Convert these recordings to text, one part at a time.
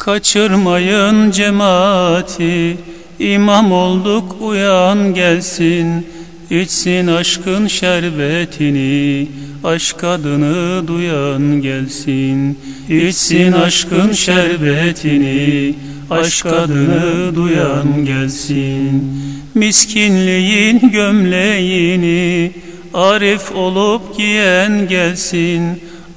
Kaçırmayın cemaati. İmam olduk uyan gelsin. İçsin aşkın şerbetini. Aşk adını duyan gelsin. İçsin aşkın şerbetini. Aşk adını duyan gelsin. Miskinliğin gömleğini Arif olup giyen gelsin.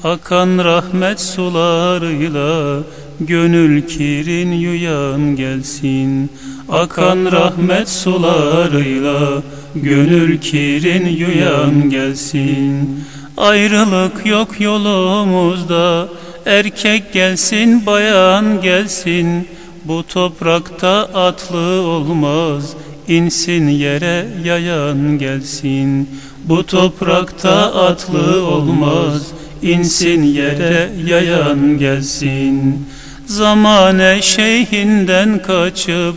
Akan rahmet sularıyla Gönül kirin yuyan gelsin Akan rahmet sularıyla. Gönül kirin yuyan gelsin Ayrılık yok yolumuzda. Erkek gelsin bayan gelsin Bu toprakta atlı olmaz. İnsin yere yayan gelsin Bu toprakta atlı olmaz. İnsin yere yayan gelsin Zamane şeyhinden kaçıp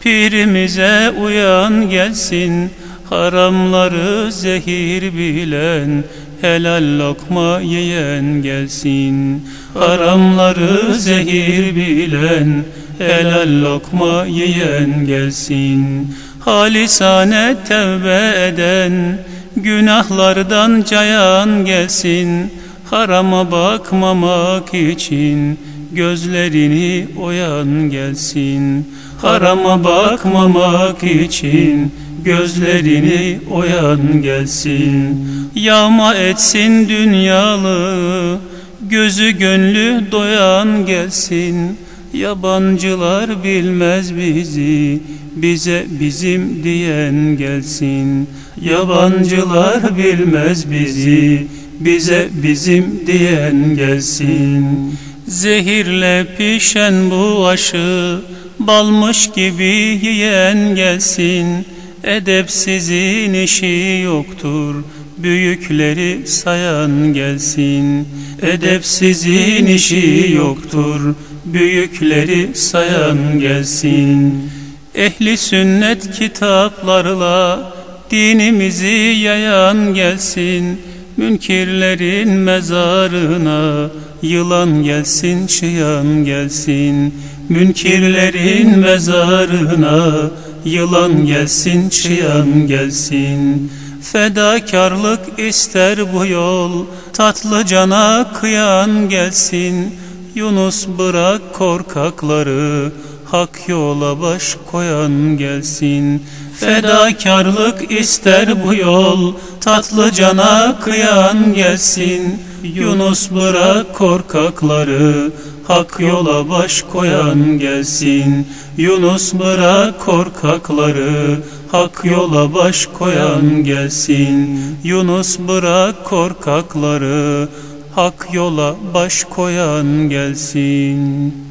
Pirimize uyan gelsin. Haramları zehir bilen Helal lokma yiyen gelsin. Haramları zehir bilen Helal lokma yiyen gelsin. Halisane tevbe eden Günahlardan cayan gelsin. Harama bakmamak için Gözlerini oyan gelsin. Harama bakmamak için Gözlerini oyan gelsin. Yağma etsin dünyalı Gözü gönlü doyan gelsin. Yabancılar bilmez bizi Bize bizim diyen gelsin. Yabancılar bilmez bizi Bize bizim diyen gelsin Zehirle pişen bu aşı Balmış gibi yiyen gelsin. Edepsizin işi yoktur Büyükleri sayan gelsin. Edepsizin işi yoktur Büyükleri sayan gelsin. Ehli sünnet kitaplarla Dinimizi yayan gelsin Münkirlerin mezarına Yılan gelsin çıyan gelsin. Münkirlerin mezarına Yılan gelsin çıyan gelsin. Fedakarlık ister bu yol Tatlı cana kıyan gelsin. Yunus bırak korkakları Hak yola baş koyan gelsin. Fedakarlık ister bu yol Tatlı cana kıyan gelsin. Yunus bırak korkakları Hak yola baş koyan gelsin. Yunus bırak korkakları Hak yola baş koyan gelsin. Yunus bırak korkakları Hak yola baş koyan gelsin